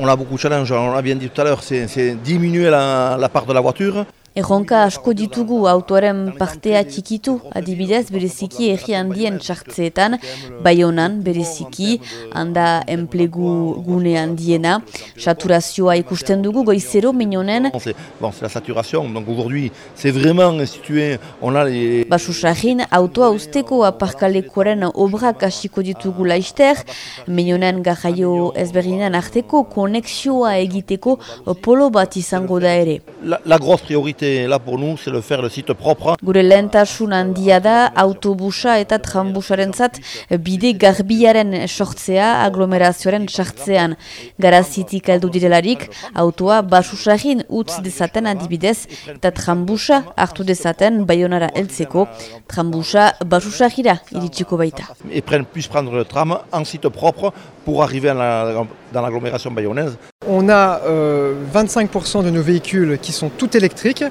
On a beaucoup de challenges, on l'a bien dit tout à l'heure, c'est diminuer la, part de la voiture. Erronka asko ditugu autoaren partea txikitu, adibidez bereziki erri handien txartzeetan, baionan bereziki, handa enplegu gune handiena, saturazioa ikusten dugu goizero minonen. Bon, la saturation, donc aujourd'hui c'est vraiment situé, on a les... Basusarrin, autoa usteko aparkalekoaren obrak hasiko ditugu laister, minonen gajaio ezberdinen arteko konexioa egiteko polo bat izango da ere. La, la grosse priorité là pour nous, c'est de faire le site propre. Gure lehentasun handia da autobusa eta trambusarentzat bide garbiaren sortzea aglomerazioaren sartzean. Garazitik heldu direlarik, autoa basusagin utz dezaten adibidez eta trambusa hartu dezaten baionara heltzeko, trambusa basusagira iritsiko baita. Et prennent, puissent prendre le tram en site propre pour arriver la, dans l'agglomération bayonnaise. On a euh, 25% de nos véhicules qui sont tout électriques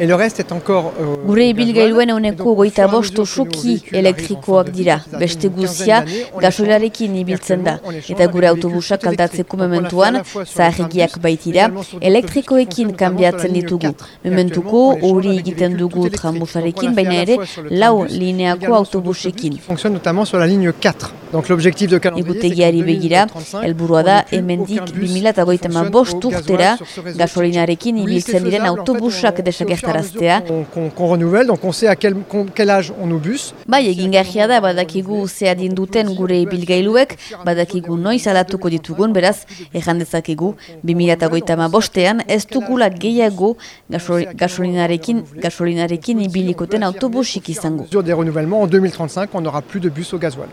et le reste est encore... Euh, Gure ibilgailuen euneko goita bost osoki elektrikoak dira. Beste guzia gasolarekin ibiltzen da. Eta gure autobusak aldatzeko mementuan, zaharregiak baitira, elektrikoekin kanbiatzen ditugu. Mementuko hori egiten dugu trambusarekin, baina ere lau lineako autobusekin. Fonctionne notamment sur la ligne 4. Donc l'objectif de calendrier begira, helburua da hemendik 2008 bost urtera gasolinarekin ibiltzen diren autobusak desagertaraztea. Qu'on renouvelle, donc on sait à quel, quel âge on nous bus. Bai, egin da, badakigu zeadin duten gure ibilgailuek, badakigu noiz alatuko ditugun, beraz, erran dezakegu, 2008 bostean, ez dugula gehiago gasolinarekin, gasolinarekin ibilikoten autobusik izango. Des renouvellements, en 2035, on n'aura plus de bus au gasoil.